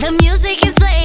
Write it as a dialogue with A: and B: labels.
A: The music is playing.